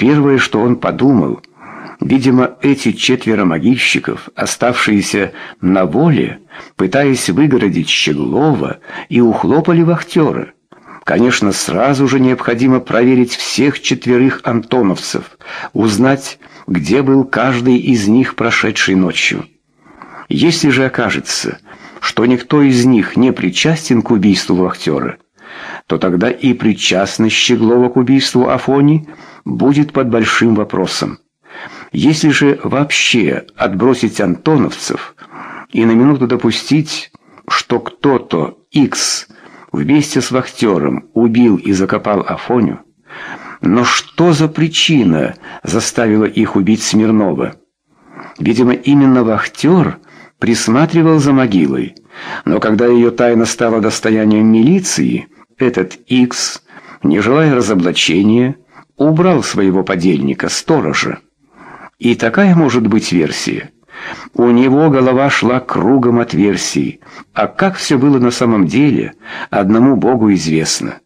Первое, что он подумал, видимо, эти четверо могильщиков, оставшиеся на воле, пытаясь выгородить Щеглова, и ухлопали вахтера. Конечно, сразу же необходимо проверить всех четверых антоновцев, узнать, где был каждый из них прошедшей ночью. Если же окажется, что никто из них не причастен к убийству вахтера, то тогда и причастность Щеглова к убийству Афони будет под большим вопросом. Если же вообще отбросить антоновцев и на минуту допустить, что кто-то, X, вместе с вахтером убил и закопал Афоню, но что за причина заставила их убить Смирнова? Видимо, именно вахтер присматривал за могилой, но когда ее тайна стала достоянием милиции, этот X, не желая разоблачения, убрал своего подельника, сторожа. И такая может быть версия. У него голова шла кругом от версий, а как все было на самом деле, одному Богу известно.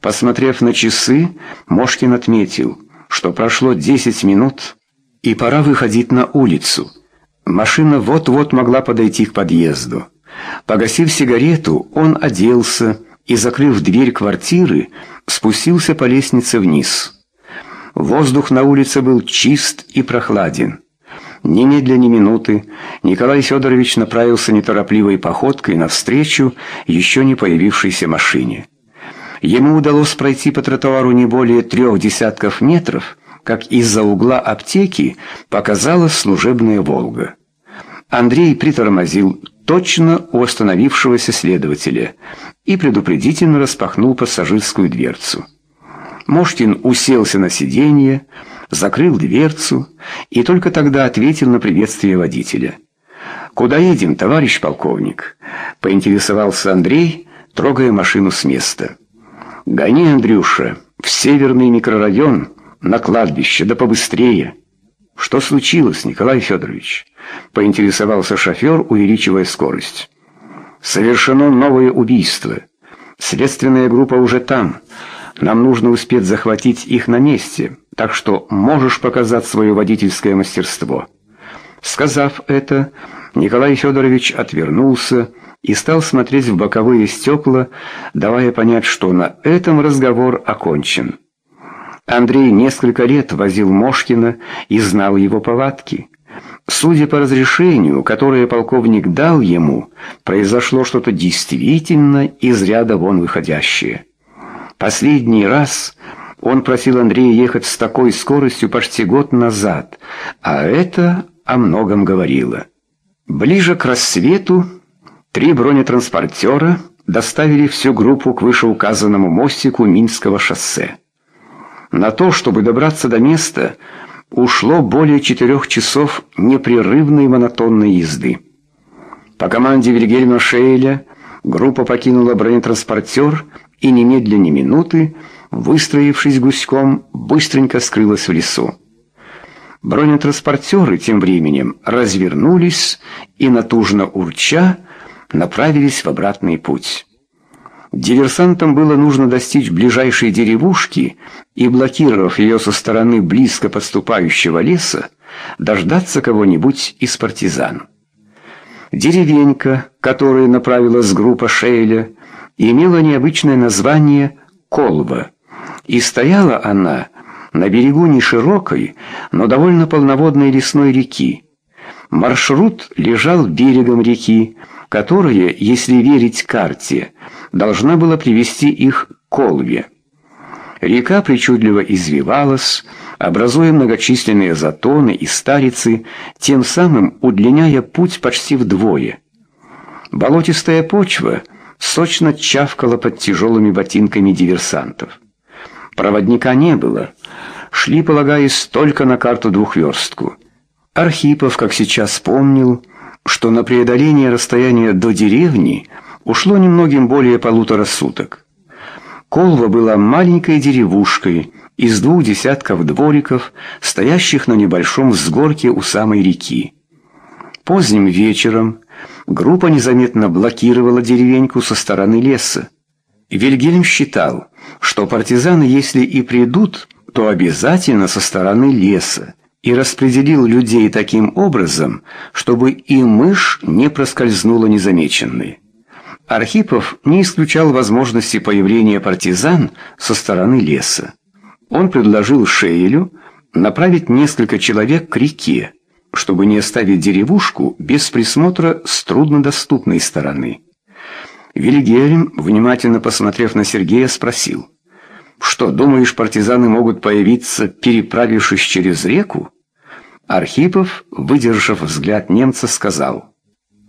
Посмотрев на часы, Мошкин отметил, что прошло 10 минут, и пора выходить на улицу. Машина вот-вот могла подойти к подъезду. Погасив сигарету, он оделся и, закрыв дверь квартиры, спустился по лестнице вниз. Воздух на улице был чист и прохладен. Немедля ни минуты Николай Федорович направился неторопливой походкой навстречу еще не появившейся машине. Ему удалось пройти по тротуару не более трех десятков метров, как из-за угла аптеки показалась служебная «Волга». Андрей притормозил точно у остановившегося следователя и предупредительно распахнул пассажирскую дверцу. Мошкин уселся на сиденье, закрыл дверцу и только тогда ответил на приветствие водителя. «Куда едем, товарищ полковник?» — поинтересовался Андрей, трогая машину с места. «Гони, Андрюша, в северный микрорайон, на кладбище, да побыстрее». «Что случилось, Николай Федорович?» — поинтересовался шофер, увеличивая скорость. «Совершено новое убийство. Следственная группа уже там». Нам нужно успеть захватить их на месте, так что можешь показать свое водительское мастерство». Сказав это, Николай Федорович отвернулся и стал смотреть в боковые стекла, давая понять, что на этом разговор окончен. Андрей несколько лет возил Мошкина и знал его повадки. Судя по разрешению, которое полковник дал ему, произошло что-то действительно из ряда вон выходящее. Последний раз он просил Андрея ехать с такой скоростью почти год назад, а это о многом говорило. Ближе к рассвету три бронетранспортера доставили всю группу к вышеуказанному мостику Минского шоссе. На то, чтобы добраться до места, ушло более четырех часов непрерывной монотонной езды. По команде Вильгельма Шейля группа покинула бронетранспортер и немедленно минуты, выстроившись гуськом, быстренько скрылась в лесу. Бронетранспортеры тем временем развернулись и, натужно урча, направились в обратный путь. Диверсантам было нужно достичь ближайшей деревушки и, блокировав ее со стороны близко подступающего леса, дождаться кого-нибудь из партизан. Деревенька, которой направилась группа Шейля, имела необычное название Колва, и стояла она на берегу не широкой, но довольно полноводной лесной реки. Маршрут лежал берегом реки, которая, если верить карте, должна была привести их к Колве. Река причудливо извивалась, образуя многочисленные затоны и старицы, тем самым удлиняя путь почти вдвое. Болотистая почва сочно чавкала под тяжелыми ботинками диверсантов. Проводника не было. Шли, полагаясь, только на карту двухверстку. Архипов, как сейчас помнил, что на преодоление расстояния до деревни ушло немногим более полутора суток. Колва была маленькой деревушкой из двух десятков двориков, стоящих на небольшом взгорке у самой реки. Поздним вечером группа незаметно блокировала деревеньку со стороны леса. Вильгельм считал, что партизаны, если и придут, то обязательно со стороны леса и распределил людей таким образом, чтобы и мышь не проскользнула незамеченной. Архипов не исключал возможности появления партизан со стороны леса. Он предложил Шейлю направить несколько человек к реке, чтобы не оставить деревушку без присмотра с труднодоступной стороны. Вильгельм, внимательно посмотрев на Сергея, спросил, «Что, думаешь, партизаны могут появиться, переправившись через реку?» Архипов, выдержав взгляд немца, сказал,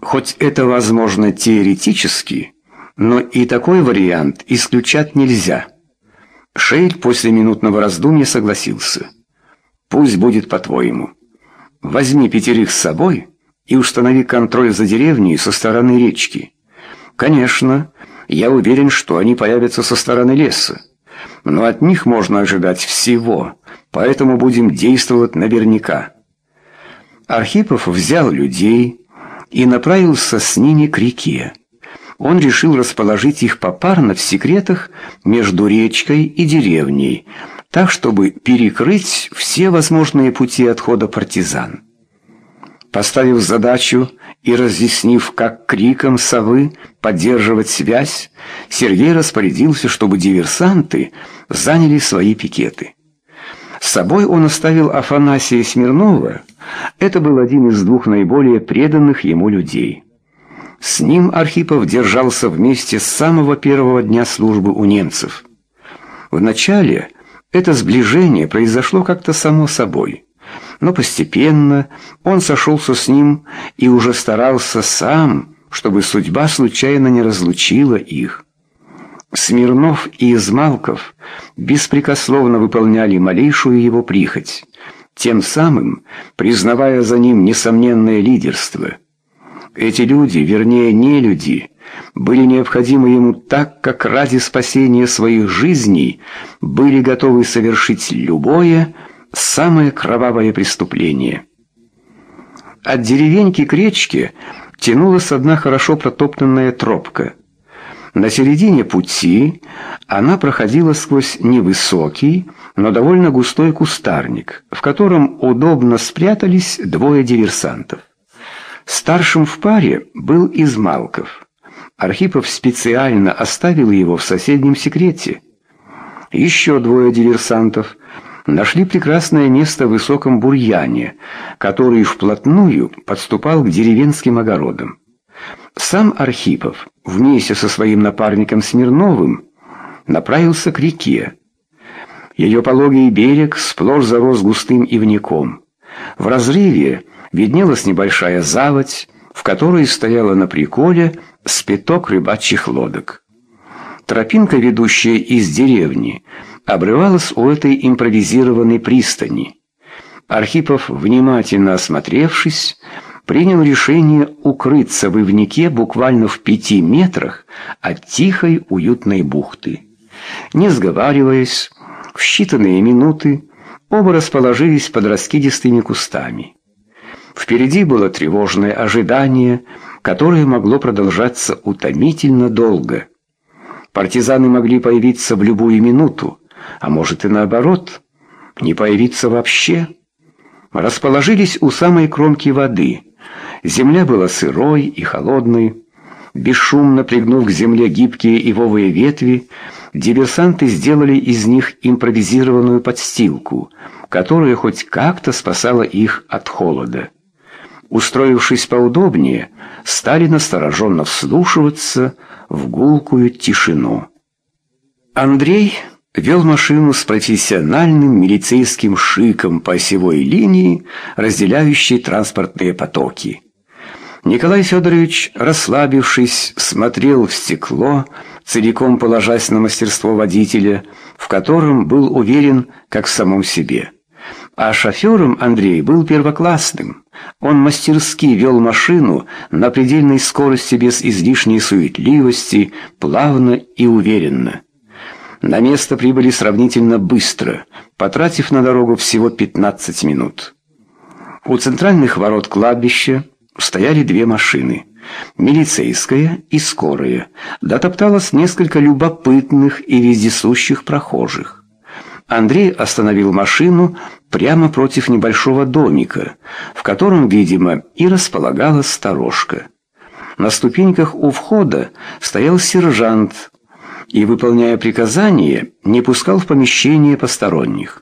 «Хоть это возможно теоретически, но и такой вариант исключать нельзя». Шейль после минутного раздумья согласился. «Пусть будет по-твоему. Возьми пятерых с собой и установи контроль за деревней со стороны речки». Конечно, я уверен, что они появятся со стороны леса. Но от них можно ожидать всего, поэтому будем действовать наверняка. Архипов взял людей и направился с ними к реке. Он решил расположить их попарно в секретах между речкой и деревней, так, чтобы перекрыть все возможные пути отхода партизан. Поставив задачу и разъяснив, как криком совы поддерживать связь, Сергей распорядился, чтобы диверсанты заняли свои пикеты. С собой он оставил Афанасия Смирнова. Это был один из двух наиболее преданных ему людей. С ним Архипов держался вместе с самого первого дня службы у немцев. Вначале это сближение произошло как-то само собой но постепенно он сошелся с ним и уже старался сам, чтобы судьба случайно не разлучила их. Смирнов и Измалков беспрекословно выполняли малейшую его прихоть, тем самым признавая за ним несомненное лидерство. Эти люди, вернее, не люди, были необходимы ему так, как ради спасения своих жизней были готовы совершить любое, самое кровавое преступление. От деревеньки к речке тянулась одна хорошо протоптанная тропка. На середине пути она проходила сквозь невысокий, но довольно густой кустарник, в котором удобно спрятались двое диверсантов. Старшим в паре был Измалков. Архипов специально оставил его в соседнем секрете. Еще двое диверсантов нашли прекрасное место в высоком бурьяне, который вплотную подступал к деревенским огородам. Сам Архипов вместе со своим напарником Смирновым направился к реке. Ее пологий берег сплошь зарос густым ивняком. В разрыве виднелась небольшая заводь, в которой стояла на приколе спиток рыбачьих лодок. Тропинка, ведущая из деревни, обрывалась у этой импровизированной пристани. Архипов, внимательно осмотревшись, принял решение укрыться в ивнике буквально в пяти метрах от тихой уютной бухты. Не сговариваясь, в считанные минуты оба расположились под раскидистыми кустами. Впереди было тревожное ожидание, которое могло продолжаться утомительно долго. Партизаны могли появиться в любую минуту, а может и наоборот, не появиться вообще. Расположились у самой кромки воды. Земля была сырой и холодной. Бесшумно пригнув к земле гибкие ивовые ветви, диверсанты сделали из них импровизированную подстилку, которая хоть как-то спасала их от холода. Устроившись поудобнее, стали настороженно вслушиваться в гулкую тишину. Андрей вел машину с профессиональным милицейским шиком по осевой линии, разделяющей транспортные потоки. Николай Федорович, расслабившись, смотрел в стекло, целиком положась на мастерство водителя, в котором был уверен, как в самом себе. А шофером Андрей был первоклассным. Он мастерски вел машину на предельной скорости без излишней суетливости, плавно и уверенно. На место прибыли сравнительно быстро, потратив на дорогу всего 15 минут. У центральных ворот кладбища стояли две машины. Милицейская и скорая. Дотопталось несколько любопытных и вездесущих прохожих. Андрей остановил машину прямо против небольшого домика, в котором, видимо, и располагалась сторожка. На ступеньках у входа стоял сержант и, выполняя приказания, не пускал в помещение посторонних.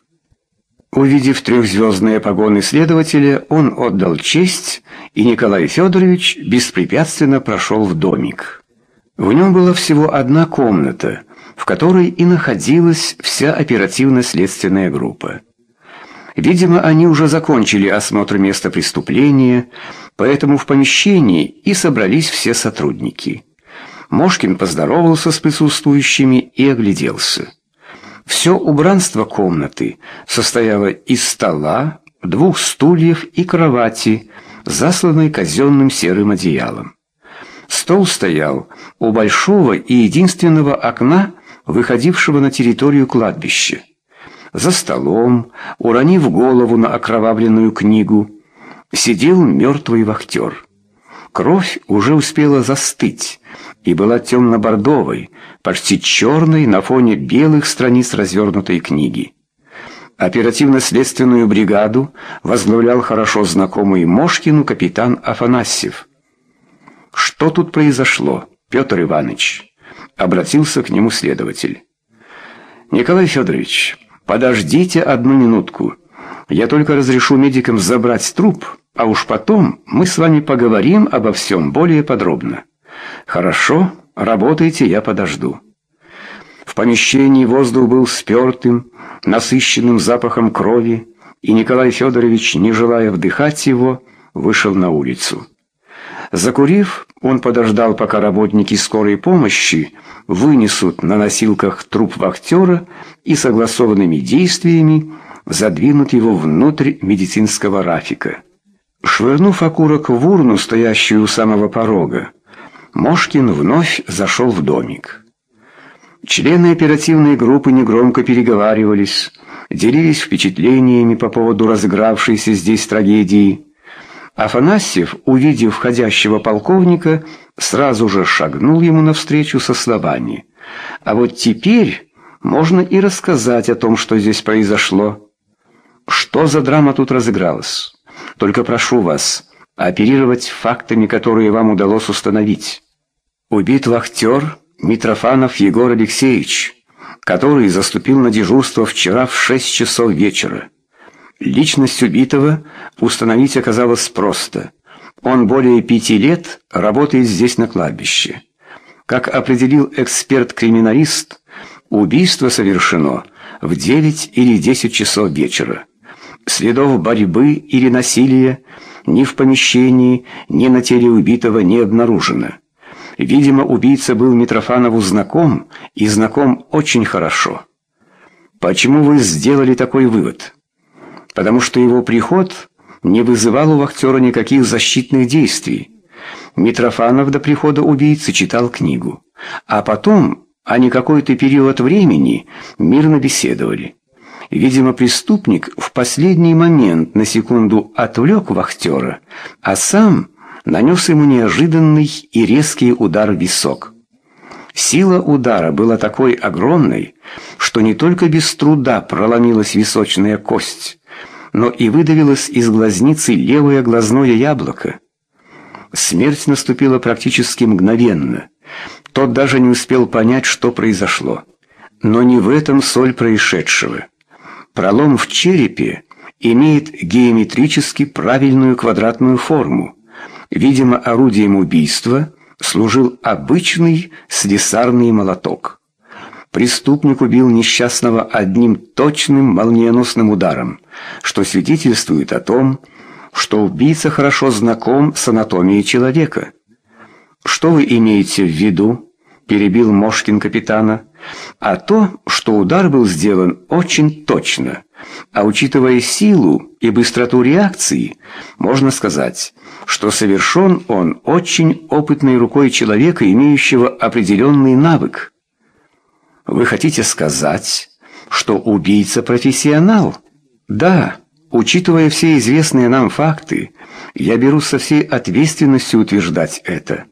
Увидев трехзвездные погоны следователя, он отдал честь, и Николай Федорович беспрепятственно прошел в домик. В нем была всего одна комната, в которой и находилась вся оперативно-следственная группа. Видимо, они уже закончили осмотр места преступления, поэтому в помещении и собрались все сотрудники. Мошкин поздоровался с присутствующими и огляделся. Все убранство комнаты состояло из стола, двух стульев и кровати, засланной казенным серым одеялом. Стол стоял у большого и единственного окна, выходившего на территорию кладбища. За столом, уронив голову на окровавленную книгу, сидел мертвый вахтер. Кровь уже успела застыть и была темно-бордовой, почти черной на фоне белых страниц развернутой книги. Оперативно-следственную бригаду возглавлял хорошо знакомый Мошкину капитан Афанасьев. «Что тут произошло, Петр Иванович?» — обратился к нему следователь. «Николай Федорович, подождите одну минутку. Я только разрешу медикам забрать труп, а уж потом мы с вами поговорим обо всем более подробно». «Хорошо, работайте, я подожду». В помещении воздух был спертым, насыщенным запахом крови, и Николай Федорович, не желая вдыхать его, вышел на улицу. Закурив, он подождал, пока работники скорой помощи вынесут на носилках труп вахтера и согласованными действиями задвинут его внутрь медицинского рафика. Швырнув окурок в урну, стоящую у самого порога, Мошкин вновь зашел в домик. Члены оперативной группы негромко переговаривались, делились впечатлениями по поводу разыгравшейся здесь трагедии. Афанасьев, увидев входящего полковника, сразу же шагнул ему навстречу со словами «А вот теперь можно и рассказать о том, что здесь произошло. Что за драма тут разыгралась? Только прошу вас, оперировать фактами, которые вам удалось установить. Убит вахтер Митрофанов Егор Алексеевич, который заступил на дежурство вчера в 6 часов вечера. Личность убитого установить оказалось просто. Он более пяти лет работает здесь на кладбище. Как определил эксперт-криминалист, убийство совершено в 9 или 10 часов вечера. Следов борьбы или насилия ни в помещении, ни на теле убитого не обнаружено. Видимо, убийца был Митрофанову знаком, и знаком очень хорошо. Почему вы сделали такой вывод? Потому что его приход не вызывал у вахтера никаких защитных действий. Митрофанов до прихода убийцы читал книгу. А потом они какой-то период времени мирно беседовали. Видимо, преступник в последний момент на секунду отвлек вахтера, а сам нанес ему неожиданный и резкий удар в висок. Сила удара была такой огромной, что не только без труда проломилась височная кость, но и выдавилось из глазницы левое глазное яблоко. Смерть наступила практически мгновенно. Тот даже не успел понять, что произошло. Но не в этом соль происшедшего. Пролом в черепе имеет геометрически правильную квадратную форму. Видимо, орудием убийства служил обычный слесарный молоток. Преступник убил несчастного одним точным молниеносным ударом, что свидетельствует о том, что убийца хорошо знаком с анатомией человека. Что вы имеете в виду? перебил Мошкин капитана, а то, что удар был сделан очень точно. А учитывая силу и быстроту реакции, можно сказать, что совершен он очень опытной рукой человека, имеющего определенный навык. Вы хотите сказать, что убийца профессионал? Да, учитывая все известные нам факты, я беру со всей ответственностью утверждать это.